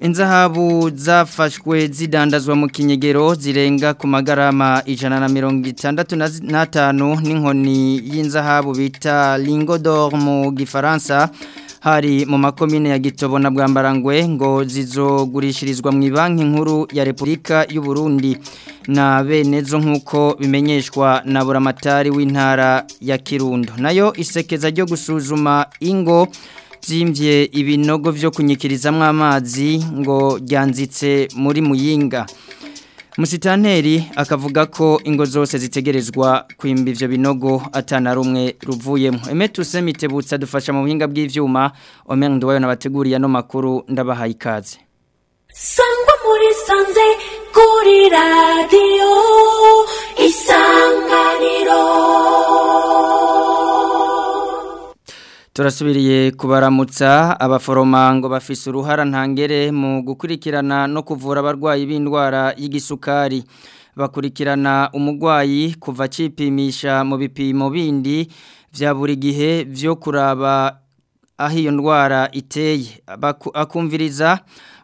inzahabu zafashwe zidandazwa mu kinyegero zirenga ku magarama ijana na mirongo itandatu n'atanu n'inkoni y'inzahabu bita lingodor mu gifaransa hari mu makomine ya gitobo na bwambarangwe ngo zizogurishirizwa mu banki nkuru ya repubulika y'u Burundi na benezo nk'uko bimenyeshwa na buramatari w'intara ya kirundo nayo isekeza ryo gusuzuma ingo zimbye ibinogo byo kunyikirizamo amazi ngo ryanzitse muri muyinga musitanteri akavuga ko ingo zose zitegerezwa kwimba ivyo binogo atana rumwe ruvuyemo emetuse mitebutsa dufasha mu buhinga bw'ivyuma Omer Ndwayo nabateguriye no makuru ndabahaye ikaze Sangwa muri sanze kuri radio turasubiriye kubaramutsa abaforoma ngo bafise uruhara ntangere mu gukurikirana no kuvura abarwayi b'indwara y'igisukari bakurikirana umugwayi kuva akipimisha mu bipimo bindi bya buri gihe byo kuraba aho ndwara iteye akumviriza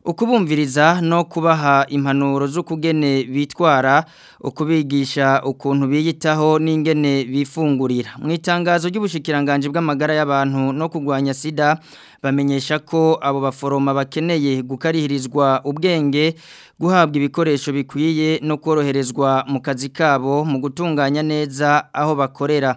ukubumviriza no kubaha impanuro z'ukugene bitwara ukubigisha ukuntu biyitaho n'ingene bifungurira mu itangazo ry'ubushikiranganje bw'amagara y'abantu no kugwanya sida bamenyesha ko abo baforoma bakeneye gukarihirizwa ubwenge guhabwa ibikoresho bikwiye no koroherezwa mu kazi kabo mu gutunganya neza aho bakorera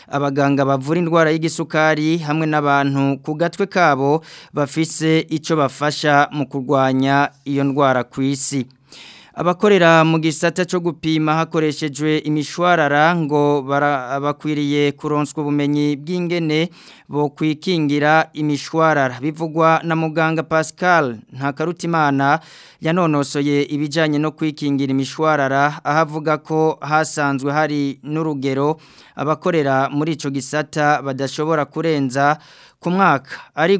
abaganga bavura indwara y'igisukari hamwe n'abantu ku gatwe kabo bafise icyo bafasha mu kurwanya iyo ndwara ku isi abakorera mu gisata cyo gupima hakoreshejwe imishwarara ngo bakwiriye kuronswa ubumenyi bw'ingene bo kwikingira imishwarara bivugwa na muganga Pascal Ntakarutimana yanonosoye ibijyanye no kwikingira imishwarara ahavuga ko hasanzwe hari n'urugero abakorera muri icyo gisata badashobora kurenza ku mwaka ari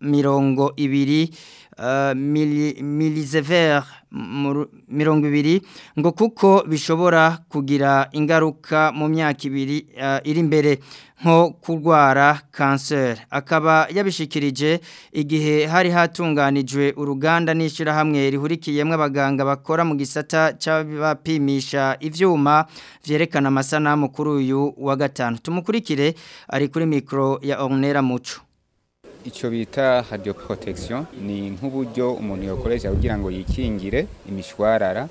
mirongo ibiri Uh, milizeveri mirongo ibiri ngo kuko bishobora kugira ingaruka mu myaka ibiri uh, iri imbere nko kurwara kanseri akaba yabishikirije igihe hari hatunganijwe uruganda n'ishyirahamwe rihurikiyemo abaganga bakora mu gisata cy'abapimisha ibyuma byerekana amasanamu kuri uyu wa gatanu tumukurikire ari kuri mikoro ya orunera muco icyo bita hadiyo porotegisiyo ni nk'uburyo umuntu yakoresha kugira ngo yikingire imishwarara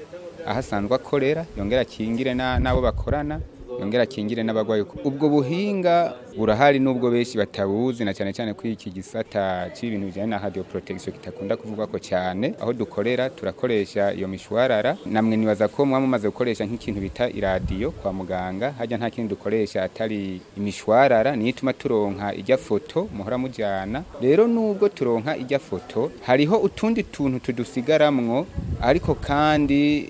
ahasanzwe akorera yongera akingire n'abo bakorana yongera akingire n'abagwayi ubwo buhinga burahari nubwo benshi batabuzi na cyane cyane kuri iki gisata cy'ibintu bijyanye na radio protection kitakunda kuvugwa ko cyane aho dukorera turakoresha iyo mishwarara namwe nibaza ko mwaba mumaze gukoresha nk'ikintu bita iradiyo kwa muganga hajya nta kindi dukoresha atari imishwarara niyo ituma turonka ijya foto muhora mujyana rero nubwo turonka ijya foto hariho utundi tuntu tudusigaramwo ariko kandi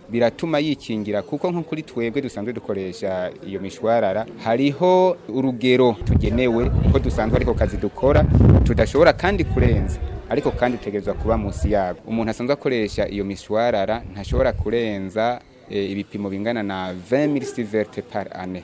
biratuma yikingira kuko nko kuri twebwe dusanzwe dukoresha iyo mishwarara hariho urugero tugenewe ko dusanzwe ariko kazi dukora tudashobora kandi kurenza ariko kandi utegerezwa kuba munsi yabo umuntu asanzwe akoresha iyo mishwarara ntashobora kurenza e, ibipimo bingana na 20 milisiverte par ane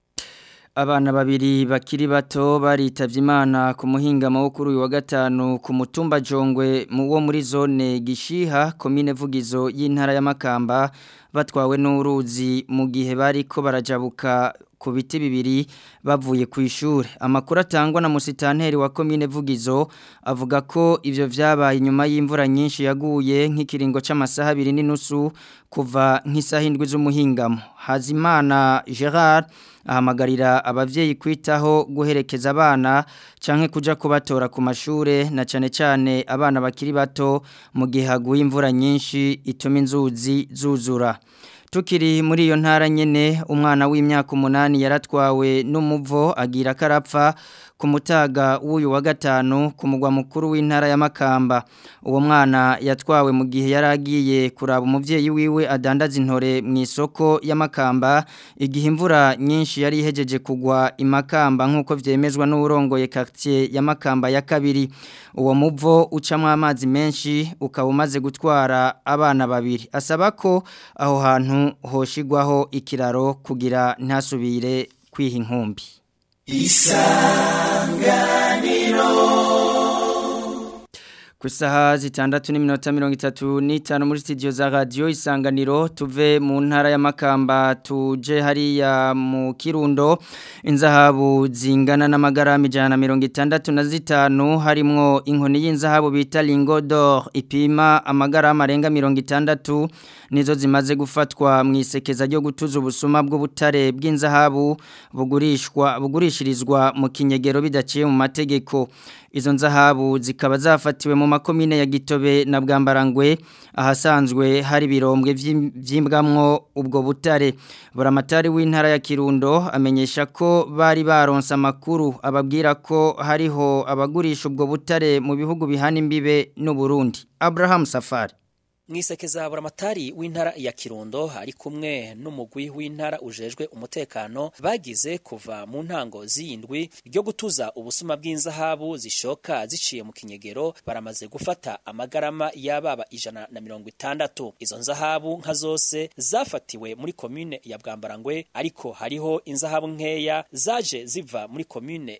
abana babiri bakiri bato baritabye imana ku muhingamo wo kuri uyu wa gatanu ku mutumba jongwe wo muri zone gishiha komine vugizo y'intara y'amakamba batwawe n'uruzi mu gihe bariko barajabuka ku biti bibiri bavuye ku ishuri amakuru atangwa na musitaneri wa komine vugizo avuga ko ibyo vyabaye inyuma y'imvura nyinshi yaguye nk'ikiringo cy'amasaha abiri n'inusu kuva nk'isaha indwi z'umuhingamo hazimana gerard ahamagarira ababyeyi kwitaho guherekeza abana cyangwa kujya kubatora ku mashuri na cyane cyane abana bakiri bato mu gihe haguye imvura nyinshi ituma inzuzi zuzura tukiri muri iyo ntara nyene umwana w'imyaka umunani yaratwawe n'umuvo agira karapfa ku mutaga w'uyu wa gatanu ku mugwa mukuru w'intara ya Makamba uwo mwana yatwawe mu gihe yari agiye kuraba umubyeyi wiwe adandaza intore mu isoko ya Makamba igihe imvura nyinshi yari ihejeje kugwa imakamba nk'uko vyemezwa n'urongoye quartier ya Makamba ya kabiri uwo muvo ucamo amazi menshi ukaba gutwara abana babiri asaba ko aho hantu hoshigwaho ikiraro kugira ntasubire kwiha inkumbi Isa. ku isaha zitandatu n'iminota mirongo itatu n'itanu muri studio za radio isanganiro tuve mu ntara y'amakamba tuje hariya mu kirundo inzahabu zingana n'amagarama ijana na mirongo itandatu na zitanu harimo inkoni y'inzahabu bita ringodoro ipima amagara arenga mirongo itandatu nizo zimaze gufatwa mu isekeza ryo gutuza ubusuma bw'ubutare bw'inzahabu bugurishwa bugurishirizwa mu kinyegero bidaciye mu mategeko Izo nzahabu zikaba zafatiwe mu makomine ya Gitobe na Bwambarangwe ahasanzwe hari birombwe vyimbwamwo ubwo butare. Buramatari w'intara ya Kirundo amenyesha ko bari baronsa amakuru ababwira ko hariho abagurisha ubwo butare mu bihugu bihana imbibe n'u Burundi. Abraham Safari mwisekeza buramatari w'intara ya kirundo ari kumwe n'umugwi w'intara ujejwe umutekano bagize kuva mu ntango z'iyindwi ryo gutuza ubusuma bw'inzahabu zishoka ziciye mu kinyegero baramaze gufata amagarama y'ababa ijana na mirongo itandatu izo nzahabu nka zose zafatiwe muri komine ya bwambarangwe ariko hariho inzahabu nkeya zaje ziva muri komine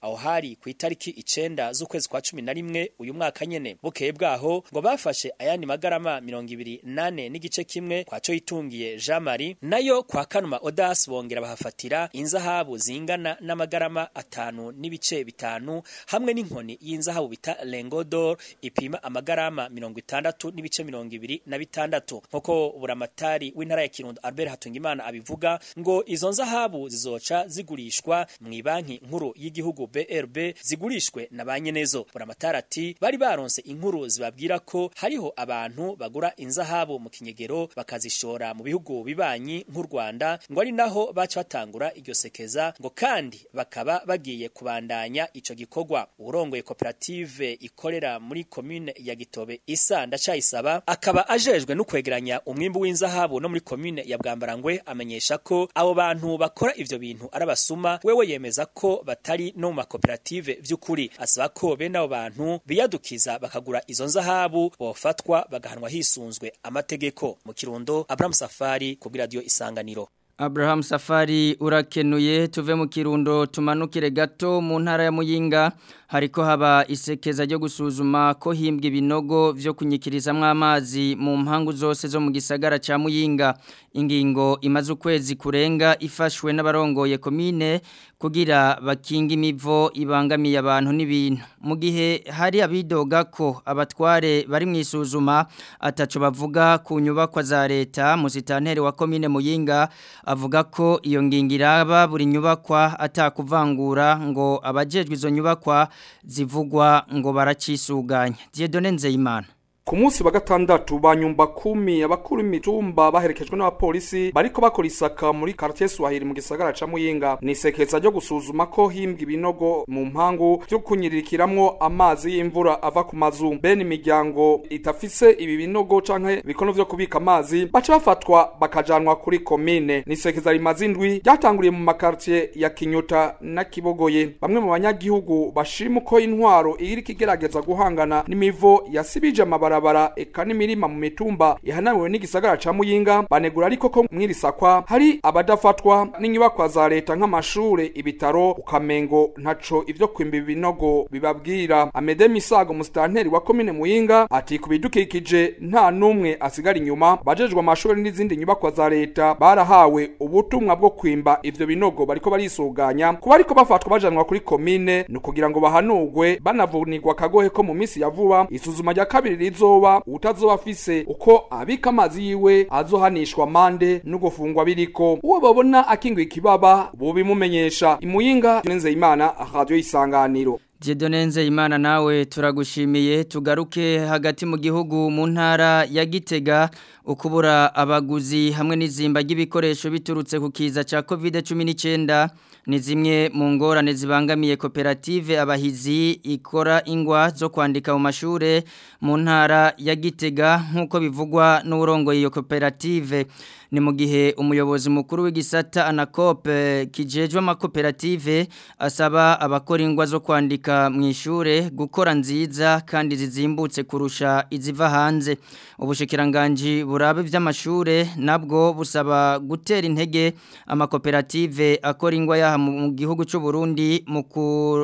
aho hari ku itariki icenda z'ukwezi kwa cumi na rimwe uyu mwaka nyene bukeye bwaho ngo bafashe ayandi magarama mirongo ibiri nane n'igice kimwe kwa cyo itungiye jean marie nayo kwa kanuma odasi bongera bahafatira inzahabu zingana n'amagarama atanu n'ibice bitanu hamwe n'inkoni y'inzahabu bita lengodor ipima amag amagarama mirongo itandatu n'ibice mirongo ibiri na bitandatu nk'uko buramatari w'intara ya kirundo albert hatungimana abivuga ngo izo nzahabu zizoca zigurishwa mu ibanki nkuru y'igihugu brb zigurishwe na ba nyenezo buramatari ati bari baronse inkuru zibabwira ko hariho abantu bagura inzahabu mu kinyegero bakazishora mu bihugu bibanyi nk'u rwanda ngo ari naho baca batangura iryo sekeza ngo kandi bakaba bagiye kubandanya icyo gikorwa urongoye koperative ikorera muri komine ya gitobe isa ndacayisaba akaba ajejwe no kwegeranya umwimbu w'inzahabu no muri commune ya Bwambarangwe amenyesha ko abo bantu bakora ivyo bintu arabasuma wewe yemeza ko batari no mu makoperative vy'ukuri asaba ko bene abo bantu biyadukiza bakagura izo nzahabu bofatwa bagahanwa hisunzwe amategeko mu kirundo Abraham Safari ku radio isanganiro Abraham Safari urakenuye tuve mu kirundo tumanukire gato mu ntara ya Muyinga hariko haba isekeza ryo gusuzuma ko himbwe ibinogo vyo kunyikirizamwo amazi mu mpangu zose zo mu gisagara ca Muyinga ingingo imaze ukwezi kurenga ifashwe n'abarongoye komine kugira bakinga imivo ibangamiye abantu n'ibintu mu gihe hari abidoga ko abatware bari mu isuzuma ataco bavuga ku nyubakwa za leta mu musitanteri wa komine Muyinga avuga ko iyo ngingira aba buri nyubakwa atakuvangura ngo abajejwe izo nyubakwa zivugwa ngo baracisuganya Diedone Nzeyimana ku munsi wa gatandatu ba nyumba kumi abakuru imitumba baherekejwe n'abapolisi bariko bakora isaka muri quartier Swahili mu gisagara ca Muyinga ni sekeza ryo gusuzuma ko himbwa ibinogo mu mpangu byo kunyirikiramwo amazi y'imvura ava ku mazu bene imiryango itafise ibi binogo canke bikono vyo kubika amazi baca bafatwa bakajanwa kuri komine ni sekeza rimaze indwi ryatanguriye mu makartier ya Kinyota na Kibogoye bamwe mu banyagihugu bashima ko intwaro iriko igerageza guhangana n'imivo yasibije amabara mabarabara eka n'imirima mu mitumba ihanamiwe n'igisagara ca muyinga banegura ariko ko mwiri sakwa hari abadafatwa n'inyubakwa za leta nk’amashuri ibitaro ukamengo ntaco ibyo kwimba binogo bibabwira amede misago musitanteri wa komine muyinga ati ku bidukikije nta n'umwe asigara inyuma bajejwe amashuri n'izindi nyubakwa za leta barahawe ubutumwa bwo kwimba ivyo binogo bariko barisuganya kuba ariko bafatwa bajanwa kuri komine ni ukugira ngo bahanurwe banavunirwa akagohe ko mu minsi ya vuba isuzuma rya kabiri rizo azoba utazoba afise uko abika amazi yiwe azohanishwa amande no gufungwa biriko uwo babona akingiwe ikibaba bobimumenyesha imuyinga Nenzeyimana radio isanganiro Jedonenze imana nawe turagushimiye tugaruke hagati mu gihugu mu ntara ya Gitega ukubura abaguzi hamwe n'izimba ry'ibikoresho biturutse ku kiza ca COVID-19 ni zimwe mu ngorane zibangamiye koperative abahizi ikora ingwa zo kwandika umashure mashure mu ntara ya gitega nk'uko bivugwa n'urongo iyo koperative ni mu gihe umuyobozi mukuru w'igisata anakope kijejwa amakoperative asaba abakora ingwa zo kwandika mu ishure gukora nziza kandi zizimbutse kurusha iziva hanze ubushikiranganje burabe by'amashure nabwo busaba gutera intege amakoperative akora ingwa yaha mu gihugu cy'u Burundi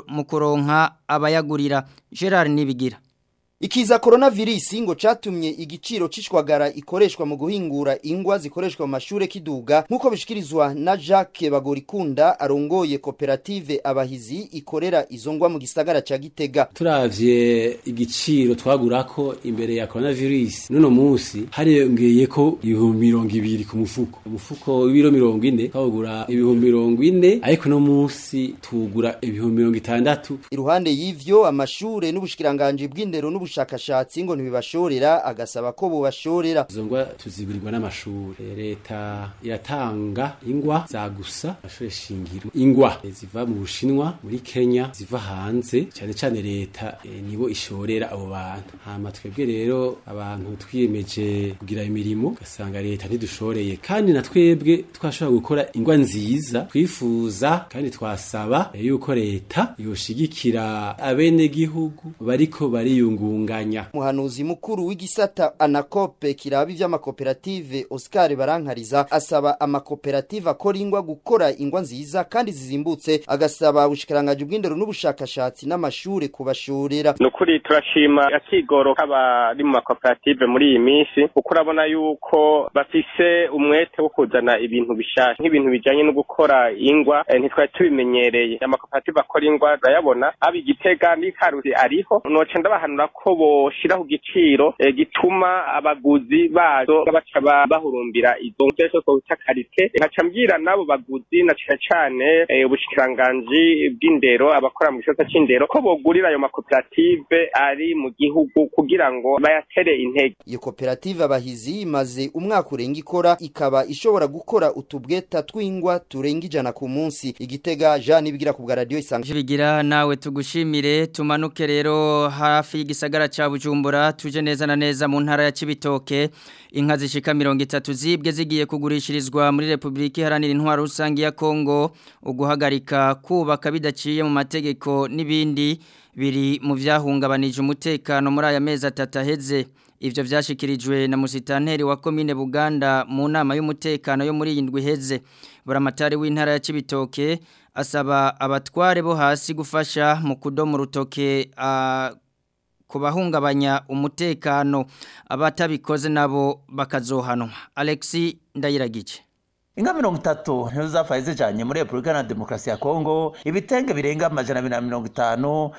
mu kuronka abayagurira Gerard Nibigira ikiza korona ngo cyatumye igiciro cishwagara ikoreshwa mu guhingura ingwa zikoreshwa mu mashuri kiduga nk'uko bishikirizwa na Jacques bagorikunda arongoye koperative abahizi ikorera izo ngwa mu gisagara cya gitega turavye igiciro twagurako imbere ya korona virusi nuno musi hariyongeye ko ibihumbi mirongo ibiri ku mufuko umufuko w'ibiro mirongo ine twagura ibihumbi mirongo ine ariko no musi tugura ibihumbi mirongo itandatu iruhande y'ivyo amashure n'ubushikiranganje bw'indero n'ubushakashatsi ngo ntibibashorera agasaba ko bubashorera izo ngwa tuziburirwa n'amashuri leta iratanga ingwa za gusa amashuri shingiro ingwa ziva mu bushinwa muri kenya ziva hanze cyane cyane leta eh, nibo ishorera abo bantu hama twebwe rero abantu twiyemeje kugira imirimo gasanga leta ntidushoreye kandi na twebwe twashobora gukora ingwa nziza twifuza kandi twasaba eh, yuko leta yoshigikira abenegihugu gihugu bariko bariyungura kumwunganya umuhanuzi mukuru w'igisata anakope kiraba iby'amakoperative Oscar Barankariza asaba amakoperative akora ingwa gukora ingwa nziza kandi zizimbutse agasaba ubushikiranganje bw'indero n'ubushakashatsi n'amashuri kubashurira nukuri turashima akigoro k'abari mu makoperative muri iyi minsi kuko urabona yuko bafise umwete wo kuzana ibintu bishasha nk'ibintu bijyanye no gukora ingwa eh, ntitwari tubimenyereye amakoperative akora ingwa ndayabona abigitega n'ikaruzi ariho noce ndabahanura ko ko boshiraho igiciro eh, gituma abaguzi bazo baca bahurumbira izo nkoresha bita karite nkaca mbwira n'abo baguzi na cyane cane eh, ubushikiranganji bw'indero abakora mu gisata c'indero ko bogurira ayo makoperative ari mu gihugu kugira ngo bayatere intege iyo koperative abahizi imaze umwaka urenga ikora ikaba ishobora gukora utubweta tw'ingwa turenga ijana ku munsi igitega Jean Nibigira ku bwa radio isanga bigira nawe tugushimire tumanuke rero hafi y'igisagara gisagara cha bujumbura tuje neza na neza mu ntara ya kibitoke inka zishika mirongo itatu zibwe zigiye kugurishirizwa muri repubulika iharanira intwaro rusange ya kongo uguhagarika kubaka bidaciye mu mategeko n'ibindi biri mu byahungabanije umutekano muri aya mezi atatu aheze Ivyo vyashikirijwe na musitanteri wa komine Buganda mu nama y'umutekano yo muri iyi ndwi heze. Buramatari w'intara ya Kibitoke asaba abatware bo hasi gufasha mu kudoma urutoke ah, ku umutekano abatabikoze nabo bakazohanwa alexi ndayiragije inka mirongo itatu nizo zafaye zijanye muri repubulika na demokarasi ya kongo ibitenge birenga amajana abiri na mirongo itanu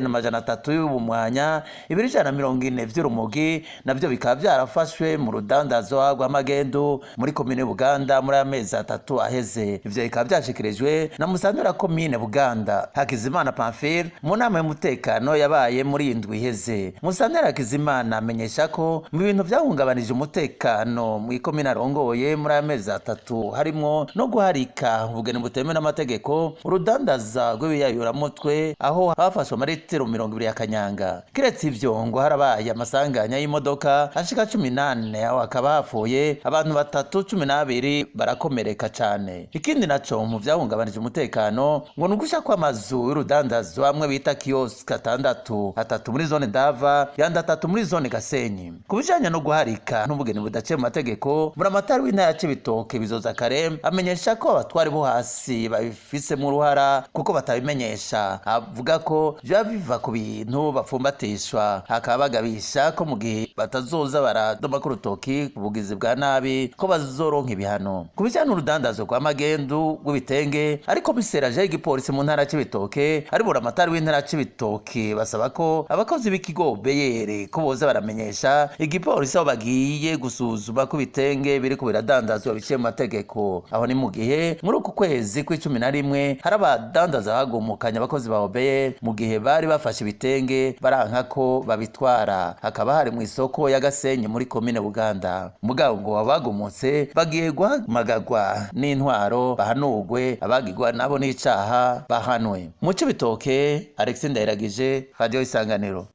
na majana atatu y'ubumwanya ibiri ijana na mirongo ine vy'urumogi nabyo bikaba byarafashwe mu rudandazo rw'amagendu muri komine buganda muri amezi atatu aheze ibyo bikaba byashyikirijwe na musanzu ya komine buganda hakizimana pamfile mu nama y'umutekano yabaye muri iyi iheze musanzu hakizimana amenyesha ko mu bintu byahungabanije umutekano mu mw'ikomine arongoye muri amezi atatu bitatu harimo no guharika ubugeni butemewe n'amategeko urudandaza rw'ibiyayuramutwe aho hafashwe amaritiro mirongo ibiri ya kanyanga kiretse ibyo ngo harabaye amasanganya y'imodoka ashika cumi n'ane aho hakaba hapfuye abantu batatu cumi n'abiri barakomereka cyane ikindi naco mu byahungabanije umutekano ngo ni ugusha kw'amazu y'urudandazo amwe bita kiyoski atandatu atatu muri zone dava yandi atatu muri zone gasenyi ku bijanye no guharika n'ubugeni budaciye mu mategeko buramatari w'intara ya cibitoke zakarem amenyesha ko abatwari bo hasi babifisemo uruhara kuko batabimenyesha avuga ko biba biva ku bintu bafumbatishwa hakaba bagabisha ko mu gihe batazoza baradoma ku rutoki ku bugizi bwa nabi ko bazoronka ibihano ku bijyanye n'urudandazo rwa magendu rw'ibitenge ariko miseraje y'igipolisi mu ntara cy'ibitoke aribura amatari w'intara cy'ibitoke basaba ko abakozi b'ikigo beyere ko boza baramenyesha igipolisi aho bagiye gusuzuma ku bitenge biri ku biradandazwa biciye mu amategeko aho ni mu gihe muri uku kwezi kw'icumi na rimwe hari abadandaza hagumukanya abakozi ba bahobeye mu gihe bari bafashe ibitenge baranka ko babitwara hakaba hari mu isoko y’agasenyi muri komine buganda mugabo ngo abagumutse bagiye guhamagagwa n'intwaro bahanugwe abagigwa nabo n'icaha bahanwe mu cibitoke alexi ndayiragije radio isanganiro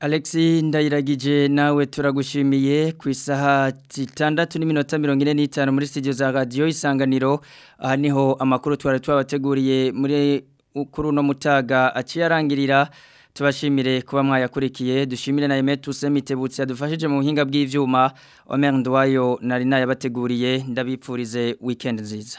Alexi ndayiragije nawe turagushimiye ku isaha zitandatu n'iminota mirongo ine n'itanu muri studio za radiyo isanganiro aha niho amakuru twari twabateguriye muri ukuru no mutaga aciye tubashimire kuba mwayakurikiye dushimire na Emetu Semitebutsi yadufashije mu buhinga bw'ivyuma Omer Ndwayo nari nayabateguriye ndabipfurize weekend nziza